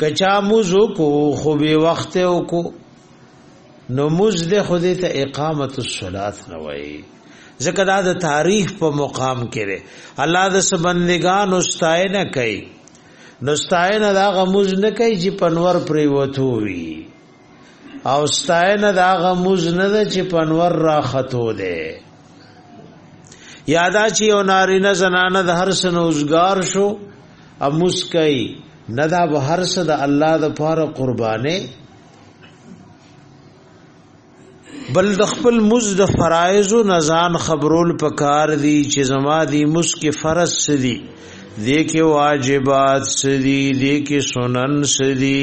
کچا موزو کو خو به وخت او کو نو موز د خود ته اقامت الصلات نه وای ځکه دا د تاریخ په مقام کې لري الله د سبندگان واستاینه کوي نو ستاینه دا غموز نه کوي چې پنور پریوتو وي او ستاینه دا غموز نه ده چې پنور را خطو ده یادا چې یو نارینه زنانه د هر سنوزګار شو اموس کوي نه دا به هر څه د الله د پاره قربانې بل د خپل مز د فرایض او نزان خبرول پکار دي چې زما دي مس کې فرض سدي دي کې واجبات سدي دي کې سنن سدي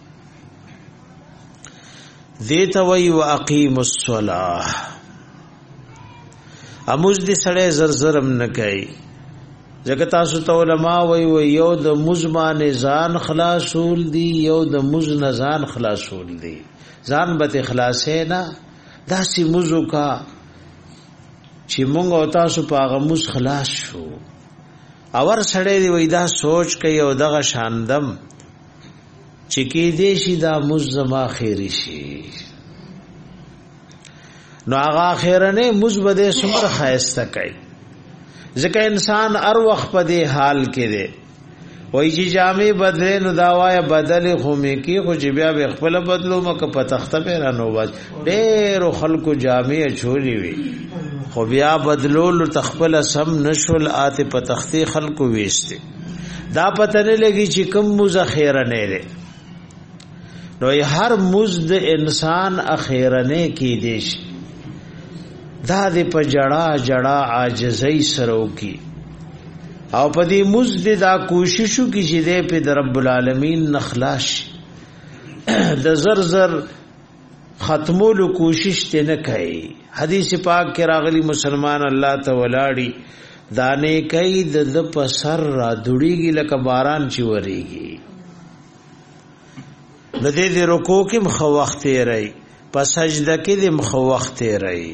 دیتا وی و اقیم الصلاة اموز دی سڑے زرزرم نکئی ځکه تاسو ته علما وی و یو د مزمان ځان خلاصول دی یو د مزن ځان خلاصول دی ځان به خلاصې نه داسې مزو کا چې مونږ او تاسو په هغه مز خلاص شو اور سړی دی وای دا سوچ کوي او دغه شاندم چې کې دې شي دا مزما خیر شي نو هغه خیرنه مزبده سمر خایسته کوي ځکه انسان ار وخت په دې حال کې دی وای چې جامې بدلې نو دا وای بدلې خو مې کې خو چې بیا به خپل بدلو مکه په تخته به را نو بچ ډېر خلکو جامې چولې وي خو بیا بدلول تخپل سم نشول آت په تخته خلکو وېسته دا پته نه لګي چې کوم موز خیره نه دی نو هر موز د انسان اخیره نه کې دی شي دا دې په جړه جړه عاجزۍ سره وکي او په دې موز دې دا کوششو کې چې دې په رب العالمین نخلاش د زر زر ختمولو کوشش ته نه کوي حدیث پاک کې راغلی مسلمان الله ته ولاړی دانه کوي د د په سر را دړيږي لکه باران چې وريږي د دې د رکوع کې مخ وخت یې رہی په سجده کې د مخ وخت یې رہی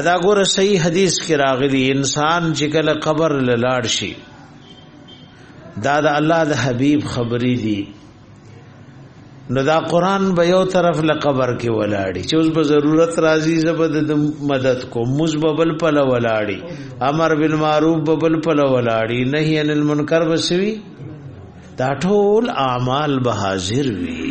ادا ګور صحیح حدیث کې راغلی انسان چې کله قبر لاړ شي دا د الله د حبیب خبرې دي نو دا قران به یو طرف له قبر کې ولاړی چې اوس به ضرورت راځي زبد د مدد کو مزبل پله ولاړی امر بالمعروف ببل پله ولاړی نهی عن المنکر بسوي دا ټول اعمال به حاضر وي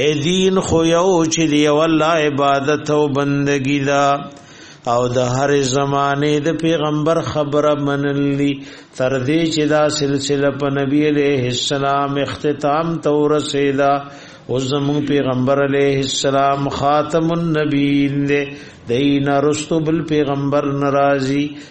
اے دین خو یو چې دی والله عبادت او بندگی دا او د هر زمانه د پیغمبر خبره منلی تر دې چې دا سلسله په نبی عليه السلام اختتام ته ورسېدا او زمون پیغمبر عليه السلام خاتم النبیین دې دین رستو بل پیغمبر ناراضي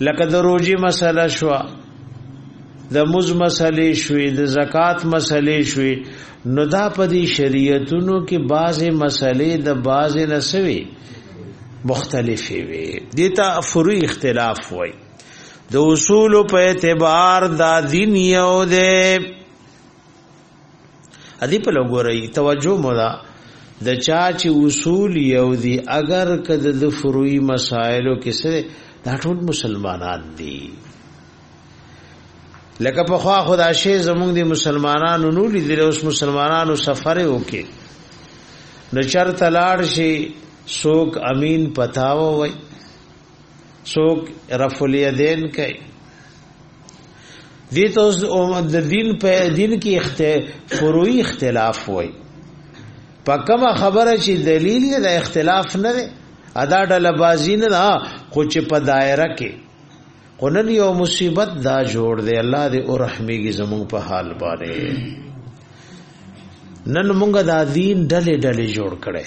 لکه د روزي مسله شو د مز مسلې شوې د زکات مسلې شوې نو دا په دې شریعتونو کې بعضې مسلې د بعضې نسوي مختلفې وي دیتا فروع اختلاف وای د اصول په اعتبار دا دین یو دی ادي په لګوري توجه مولا د چا چې اصول یو دي اگر کده د فروعي مسائلو کې سره دا ټول مسلمانان دي لکه په خوا خدا شی زمونږ د مسلمانانو نو لیدل اوس مسلمانانو سفر وکي نو چرته لاړ شي سوک امین پتاو وای څوک رفع الیدین کوي دې ته د دین په دین کې اخت فروعي اختلاف وای په کومه خبره چې دلیل د اختلاف نه دی ادا ډله بازی نه دا خو چې په دایره کې قنن یو مصیبت دا جوړ دی الله دې او رحمېږي زموږ په حال باندې نن موږ دا دین ډلې ډلې جوړ کړي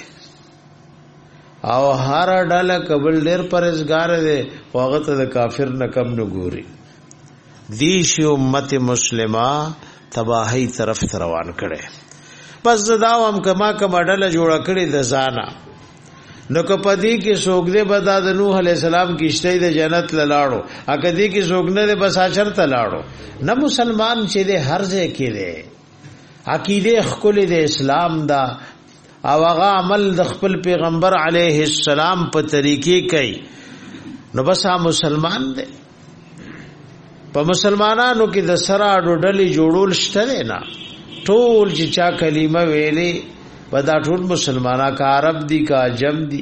او هر ډله قبل ډیر پرزګار دی هغه ته د کافر نه کم نه ګوري دی شی امت مسلمه تباہی طرف روان کړي پس دا هم کما کما ډله جوړ کړي د زانا نو که پدی کې سوګ دې بدا د نوح علی السلام کیشته د جنت لاړو اګه دې کې سوګ نه بس اشر ته لاړو نه مسلمان چې دې هر ځای کې دې عقیده خپل د اسلام دا او هغه عمل د خپل پیغمبر علیه السلام په طریقې کوي نو بس مسلمان دی په مسلمانانو کې د سره ډوډلې جوړول شته نه ټول چې چا کلمه ویلې ودا ټول مسلمانانه کا عرب دي کا جم دي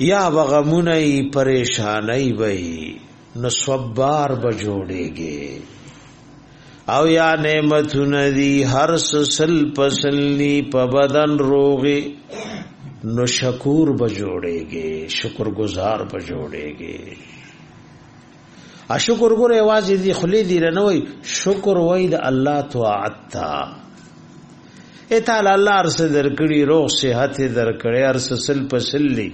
یا بغمونه ای پریشانای وای نو صبر به جوړیږي او یا نعمتونه دی هر سل پسل دی په بدن روغي نو شکور به جوړیږي شکر گزار به جوړیږي اشکر ګور اواز دې خلی دی نه وای شکر وای د الله طاعت تا اتعال الله ارس درکړي روغ صحت درکړي ارس سل پسلی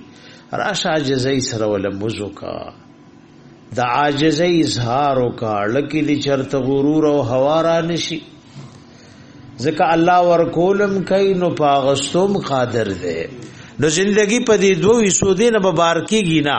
راش عاجزی سره ول مزوکا د عاجزی اظهار وکا لکه دې چرته غرور او حوارا نشي ځکه الله ورکولم کوي نو پاغستوم قادر دی نو زندگی په دې دوه حصو دې نه ببارکیږي نه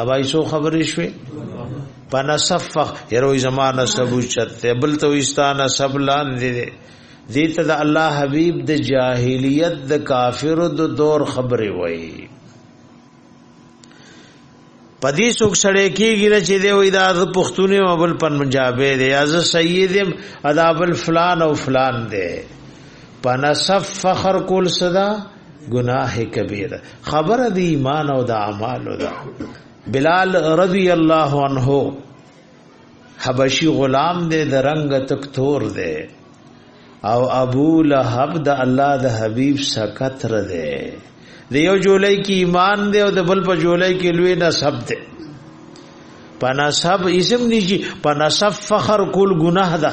اوای سو خبرې شوې پنصفخ یروي زمانہ سبو چته بل تو استان سب لاندې دې ته د الله حبيب د جاهلیت د کافرو د دور خبرې وایي پدې څوک سړی کېږي نه چې دی وای دا ز پښتوني او بل پنجابې دی یا ز سیدم ادا بل فلان او فلان دی پنصف فخر کول صدا گناہ کبیره خبر دی ایمان او د اعمال دا بلال رضی الله عنه حبشی غلام دې د رنگ تک تور دې او ابو لهب د الله د حبیب سکت ر دې د یو جولای کې ایمان دې او د بل په جولای کې لوی نسب دې پنا سب اسم نشي پنا سب فخر کول گناہ ده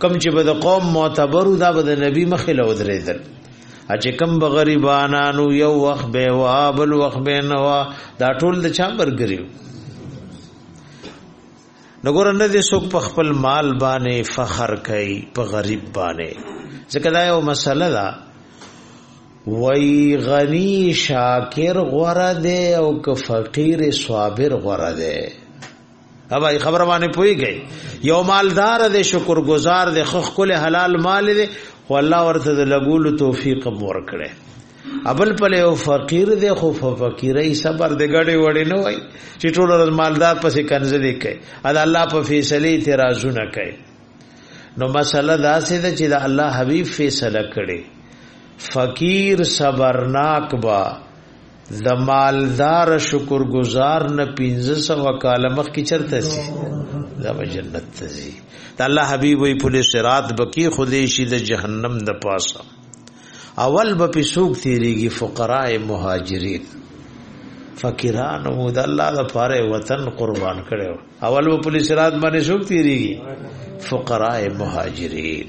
کم چې به د قوم معتبرو دا به د نبی مخې له ودرېدل چې کم به غریبانانو یو وخت به وا بل وخت به نه وا دا ټول د چا برګریو نګور نه دې څوک په خپل مال باندې فخر کوي په غریب باندې ځکه دا یو مسله ده وای غنی شاکر غره ده او که فقیر صابر غره ده هبا خبره باندې پويږي یو مالدار دې شکر گزار دې خخ کول حلال مال دې خو الله ورته د لګول توفیق مور کړي ابل پله او فقیر دې خو فقیرای صبر دې غړې وړې نه وای چې ټول ورځ مالدار پسې کنځ دې کوي ادا الله په فیصله اعتراضونه کوي نو مسله دا سه ده چې د الله حبیب فیصله کړي فقیر صبرناک با د مالدار شکر گزار نه 1500 کال مخ کی چرته سي دا به جنت ته سي د الله حبيب وي په صراط بکی خودي شي د جهنم د پاسه اول به په سوق تیریږي فقراء مهاجرین فقیران مو د الله د پاره وطن قربان کړو اول به په صراط باندې سوق تیریږي فقراء مهاجرین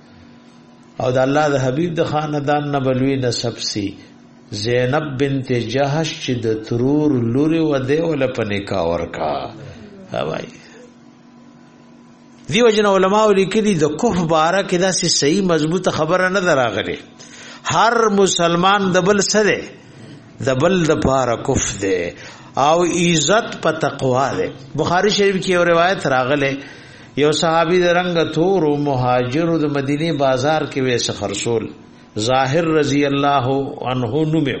او د الله د حبیب د خاندان نه بلوي نسب سي زینب بنت جهش چې د ترور لوري و دی ول په نکاح ورکا هاوای دیو جن علماء لیکلي د کوف بارا کې دا سي صحیح مضبوطه خبره نه دراغلي هر مسلمان د بل سره د بل د پاره کوف دی او عزت په تقوا دی بخاری شریف کې یو روایت راغله یو صحابي د رنگ تور او مهاجر د مدینه بازار کې وېس خرصول ظاهر رضی الله عنه نومو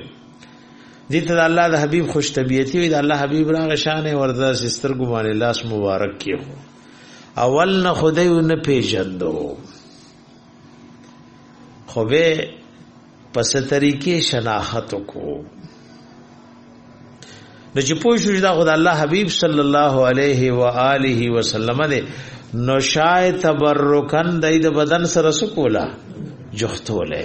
دي ته الله د حبيب خوش طبيعتي وي د الله حبيب راغ شان وردا سستر ګمان لاس مبارک کیو اول نه خدای نه پیژندو خو به پس طریقې شناخت کو د چې پوه شو دا خدای الله حبیب صلی الله علیه و آله وسلم دې نو شای تبرکن دای د بدن سره سکولا جختوله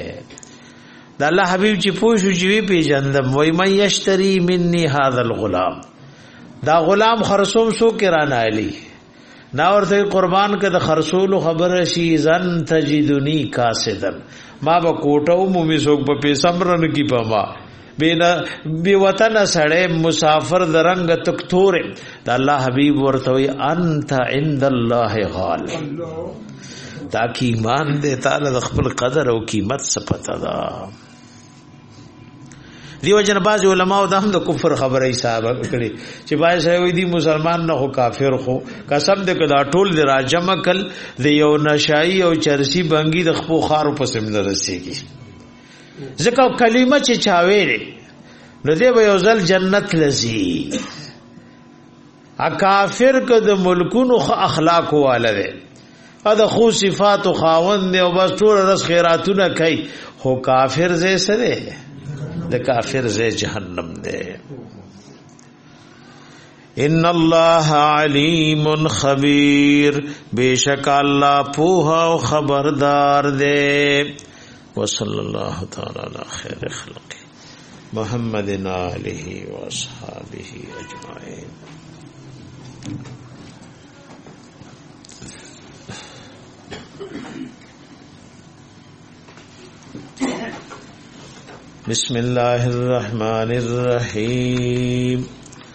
د الله حبیب چې پوه شو چې وی پیجندم وای مې یشتری مني هاذا الغلام دا غلام خرصوم سو کران علی نا ورته قربان کده خرصول خبر شي زن تجدنی کاسدن ما به کوټو مومي سوق په پیسم رن کی پما بینا بی وطن سړی مسافر درنګ تک تور د الله حبیب ورته وي انت عند الله غال تا کی ایمان دې تعالی د خپل قدر او قیمت څخه پتا ده دیو جن باز علماء د هم د کفر خبرې صاحب کړي چې باز وي دي مسلمان نه خو کافر خو قسم دې کدا ټول دی راجم کل دی یو نشای او چرسی بنګي د خپو خارو په سم نه رسیږي ځکه کلمه چې چاوي نو دې به یو ځل جنت لذي اکافر که د ملکونو خ اخلاق واله دی ا د خو صفات خاوند دی او بس ټول رس خیراتونه کوي هو کافر زې سره د کافر زې جهنم دی ان الله علیم خبیر بیشک الله پوه او خبردار دی وصلی الله تعالی علی خیر خلقه محمد آله وأصحابه أجمعين بسم الله الرحمن الرحيم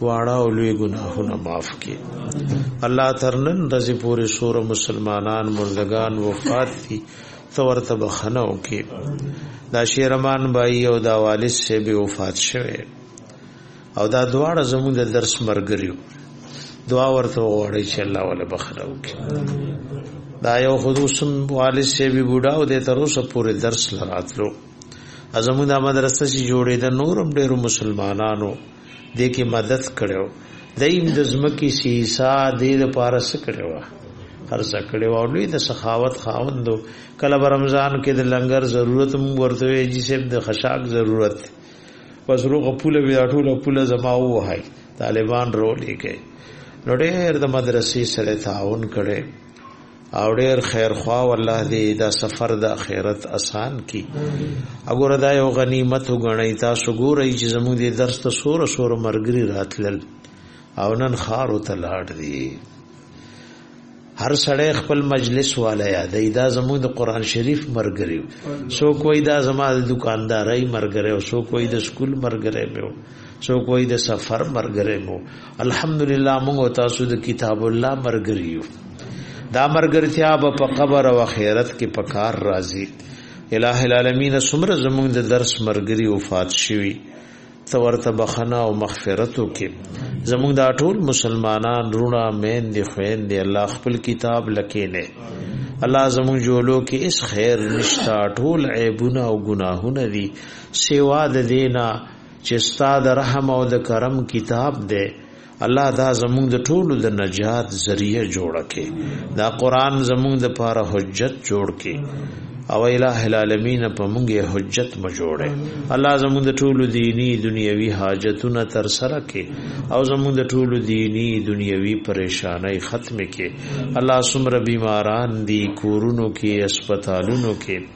واړه او لوی ګناهونه معاف کړي الله ترنن رضی پورې سور مسلمانان مردگان وفات دي تور ته بخنه وکي دا شیرمان بای او دا والد سه به وفات شوه او دا دواړه زموږ د درس مرګریو دعا ورته وغوړی چې الله ولا بخنه وکي دا یو خصوصم والد سه به بوډا او د تر اوسه پورې درس لراتلو ازمو دا مدرسه چې جوړې د نورم ډېرو مسلمانانو دې کې مدد کړو دیم د زمکی سیسا دې د پارس کړو خرڅ کړي او لوی د سخاوت خاوندو کله رمضان کې د لنګر ضرورت مو ورته وي چې سب د خشاک ضرورت وزرو غپول وی ټول خپل زما وای طالبان رولې کې نو ډېر د مدرسې سره تعاون کړي او ډیر خیر خوا والله دې دا سفر د اخرت آسان کی وګوره دا یو غنیمت وګڼی تاسو ګورئ چې زموږ دې درس ته سور سور مرګري راتلل او نن خار او تلاړ دی هر سړی خپل مجلس والا یادې دا زموږ د قران شریف مرګري سو کوئی دا زما د دکانداري مرګري او سو کوئی د سکول مرګري مې سو کوئی د سفر مرګري مو الحمدلله موږ تاسو د کتاب الله مرګریو دا مرګرتیا به په قبر او آخرت کې په کار راځي الٰه العالمین سمره زموږ د درس مرګری وفات شوی ته ورته بخنه او مغفرت وکي زموږ دا ټول مسلمانان رونه مین دي خوین دي الله خپل کتاب لکې نه الله زموږ جوړو کې اس خیر نشتا ټول عیبونه او ګناهونه دي سیوا د دینا چې ستا د رحم او د کرم کتاب دی الله دا زمونږ د ټولو د نجات ذریعہ جوړ کړي دا قران زمونږ د پاره حجت جوړ کړي او الہ العالمین په مونږه حجت ما جوړه الله زموږ د ټولو دینی دنیوي حاجتونه تر سره کې او زموږ د ټولو دینی دنیوي پریشانای ختم کې الله سمره بیماران دی کورونو کې هسپتالونو کې